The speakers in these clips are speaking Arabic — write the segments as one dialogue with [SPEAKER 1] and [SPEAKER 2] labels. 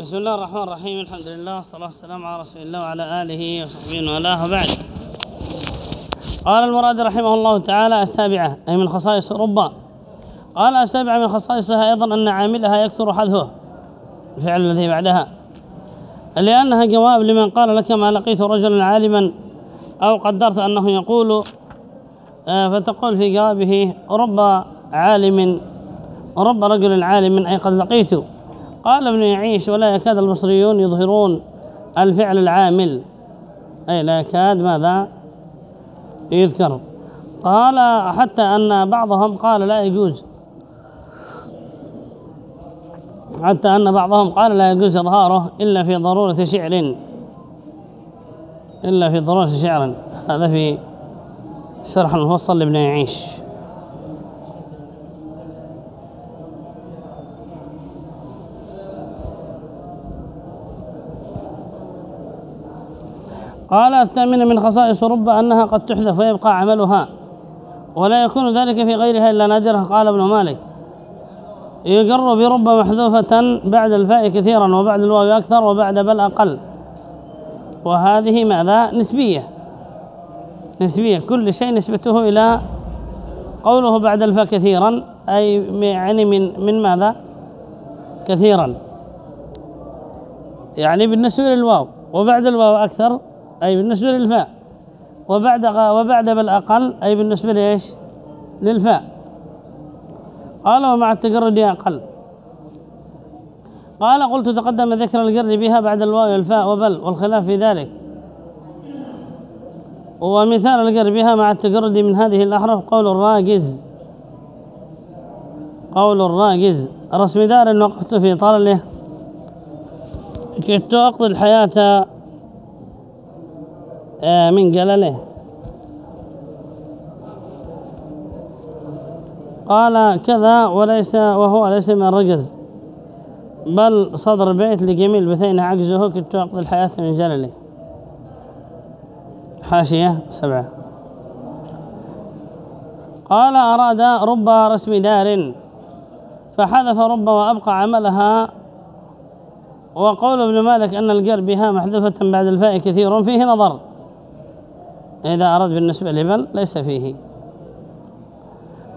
[SPEAKER 1] بسم الله الرحمن الرحيم. الحمد لله والصلاة والسلام على رسول الله وعلى آله وصحبه وآله وبعد. قال المراد رحمه الله تعالى السابعة أي من خصائص ربا. قال السابعة من خصائصها أيضا أن عاملها يكثر حذفه الفعل الذي بعدها. لأنها جواب لمن قال لك ما لقيت رجلا عالما أو قدرت أنه يقول آه، فتقول في جوابه رب عالم رب رجل عالم أي قد لقيت قال ابن يعيش ولا يكاد المصريون يظهرون الفعل العامل. أي لا يكاد ماذا؟ يذكر. قال حتى أن بعضهم قال لا يجوز. حتى أن بعضهم قال لا يجوز إظهاره إلا في ضرورة شعر. إلا في ضرورة شعر. هذا في شرح المفصل لابن يعيش. قال الثامنة من خصائص رب أنها قد تحذف ويبقى عملها ولا يكون ذلك في غيرها إلا نادرة قال ابن مالك. يقر برب محذوفة بعد الفاء كثيرا وبعد الواو أكثر وبعد بل أقل. وهذه ماذا؟ نسبية. نسبية. كل شيء نسبته إلى قوله بعد الفاء كثيرا أي يعني من من ماذا؟ كثيرا. يعني بالنسبة للواو وبعد الواو أكثر أي بالنسبة للفاء وبعد وبعد بالأقل أي بالنسبة لإيش؟ للفاء قال ومع التجرد أقل. قال قلت تقدم ذكر الجر بها بعد الواو والفاء وبل والخلاف في ذلك. ومثال الجر بها مع التجرد من هذه الأحرف قول الراجز. قول الراجز. رسم دار وقفت في طلله كنت أقضي الحياة آه، من جلله. قال كذا وليس وهو ليس من الرجز بل صدر بيت لجميل بثين عجزه أقضي الحياة من جلله. حاشية سبعة. قال أراد رب رسم دار فحذف رب وأبقى عملها. وقول ابن مالك أن الجر بها محذوفة بعد الفاء كثير فيه نظر. إذا أراد بالنسبة لبل ليس فيه.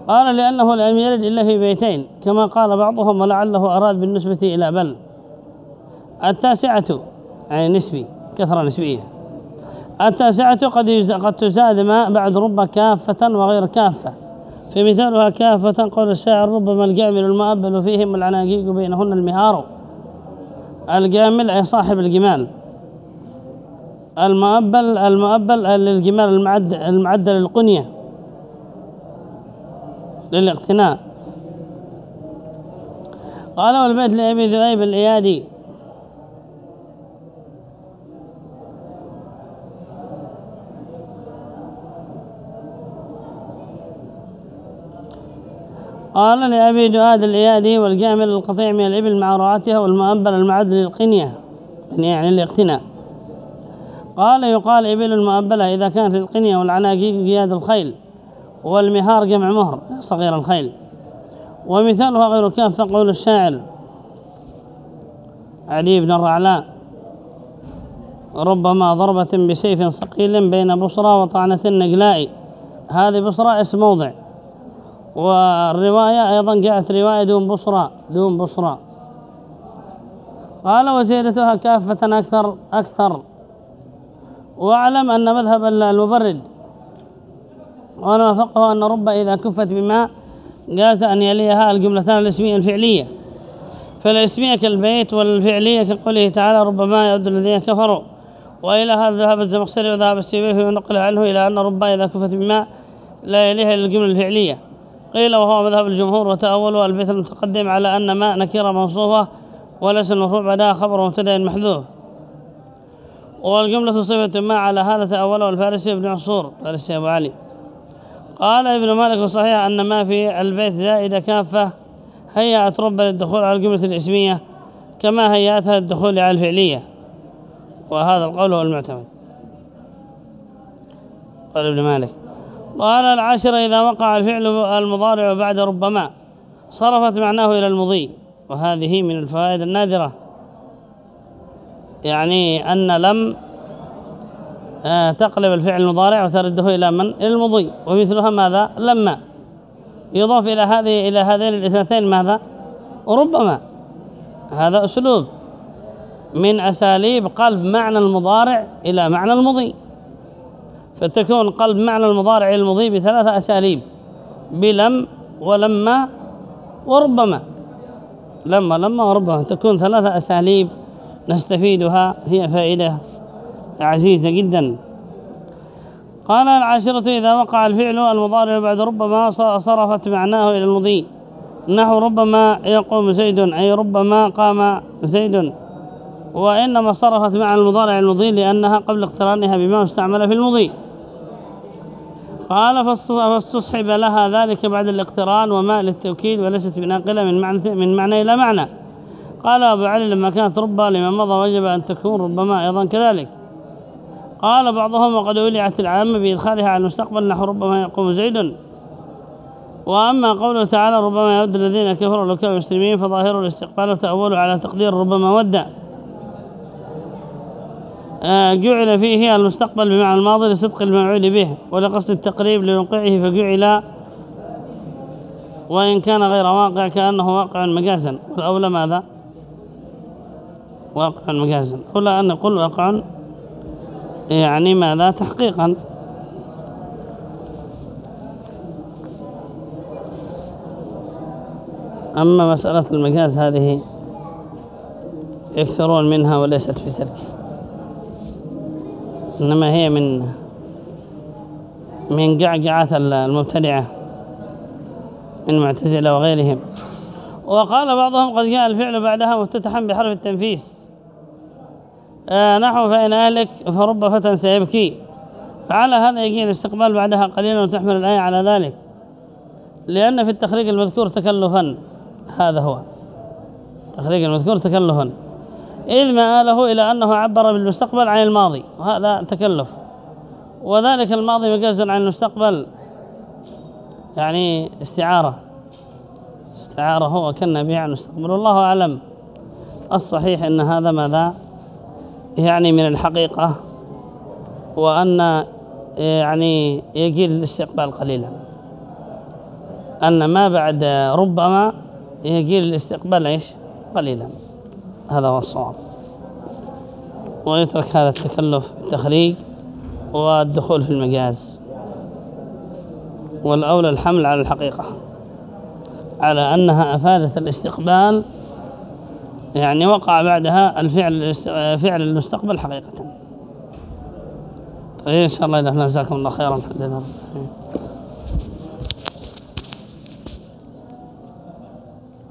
[SPEAKER 1] قال لأنه لم يرد إلا في بيتين كما قال بعضهم ولعله أراد بالنسبة إلى بل. التاسعة يعني نسبي كثرة نسبية. التاسعة قد قد تزاد ما بعد رب كافة وغير كافة. في مثالها كافة قول الشاعر ربما الجامل المؤبل فيهم العناقيق بينهن المهار. الجامل أي صاحب الجمال. المؤبل المؤبل للجمال المعد المعدل للقنية للاقتناء. قال والبيت لأبي ذؤيب الإيادي. قال لأبي دؤاد الإيادي والجامل القطيع من الإبل مع رعاتها والمؤبل المعد للقنية. يعني الاقتناء قال يقال إبل المؤبلة إذا كانت القنية والعناقيق قياد الخيل والمهار جمع مهر صغير الخيل. ومثالها غير كاف قول الشاعر علي بن الرعلاء ربما ضربة بسيف صقيل بين بصرى وطعنة النقلاء. هذه بصرى اسم موضع. والرواية أيضا جاءت رواية دون بصرى دون بصرى. قال وزيادتها كافة أكثر أكثر واعلم أن مذهب المبرد وأنا وافقه أن رب إذا كفت بما جاز أن يليها الجملتان الاسمية الفعلية. فالاسمية كالبيت والفعلية كقوله تعالى ربما يعد الذين كفروا. وإلى هذا ذهب الزمخشري وذهب السيبوي ونقل عنه إلى أن رب إذا كفت بما لا يليها إلا الجملة الفعلية. قيل وهو مذهب الجمهور وتأولوا البيت المتقدم على أن ما نكير موصوفة وليس المرفوع بعدها خبر مبتدأ محذوف. والجملة صفة ما على هذا تأوله الفارسي ابن عصور فارسي أبو علي. قال ابن مالك صحيح أن ما في البيت زائدة كافة هيأت رب للدخول على الجملة الإسمية كما هيأتها للدخول على الفعلية. وهذا القول هو المعتمد. قال ابن مالك قال العاشر إذا وقع الفعل المضارع بعد ربما صرفت معناه إلى المضي وهذه من الفوائد النادرة. يعني أن لم آه، تقلب الفعل المضارع وترده إلى من؟ إلى المضي. ومثلها ماذا؟ لما. يضاف إلى هذه إلى هذين الاثنتين ماذا؟ وربما هذا أسلوب. من أساليب قلب معنى المضارع إلى معنى المضي. فتكون قلب معنى المضارع إلى المضي بثلاثة أساليب. بلم ولما وربما. لما لما وربما. تكون ثلاثة أساليب نستفيدها هي فائدة عزيزة جدا. قال العاشرة إذا وقع الفعل المضارع بعد ربما صرفت معناه إلى المضي. نحو ربما يقوم زيد أي ربما قام زيد. وإنما صرفت معنى المضارع المضي لأنها قبل اقترانها بما استعمل في المضي. قال فاستصحب لها ذلك بعد الاقتران وما للتوكيد وليست بناقلة من معنى, من معنى إلى معنى. قال أبو علي لما كانت ربا لمن مضى وجب أن تكون ربما أيضا كذلك. قال بعضهم وقد ولعت العامة بإدخالها على المستقبل نحو ربما يقوم زيد. وأما قوله تعالى ربما يود الذين كفروا لو كانوا مسلمين فظاهر الاستقبال وتأوله على تقدير ربما ودع آه، جعل فيه المستقبل بمعنى الماضي لصدق الموعود به ولقصد التقريب لوقعه فجعل وإن كان غير واقع كأنه واقع مجازا. والأولى ماذا؟ واقع مجازا. أولى أن نقول واقع يعني ماذا تحقيقا. أما مسألة المجاز هذه يكثرون منها وليست في ترك إنما هي من من قعقعات المبتدعة من معتزلة وغيرهم. وقال بعضهم قد جاء الفعل بعدها مفتتحا بحرف التنفيس. نحو فإن أهلك فرب فتى سيبكي. فعلى هذا يجي الاستقبال بعدها قليلا وتحمل الآية على ذلك. لأن في التخريج المذكور تكلفا. هذا هو. تخريج المذكور تكلفا. إذ ما آله إلى أنه عبر بالمستقبل عن الماضي. وهذا تكلف. وذلك الماضي مجاز عن المستقبل. يعني استعارة. استعارة هو كان به عن المستقبل. والله أعلم. الصحيح أن هذا ماذا؟ يعني من الحقيقة وأن يعني يجي الاستقبال قليلا. أن ما بعد ربما يجي الاستقبال إيش؟ قليلا. هذا هو الصواب. ويترك هذا التكلف بالتخريج والدخول في المجاز. والأولى الحمل على الحقيقة على أنها أفادت الاستقبال يعني وقع بعدها الفعل فعل المستقبل حقيقة. طيب إن شاء الله إذا جزاكم الله خيرا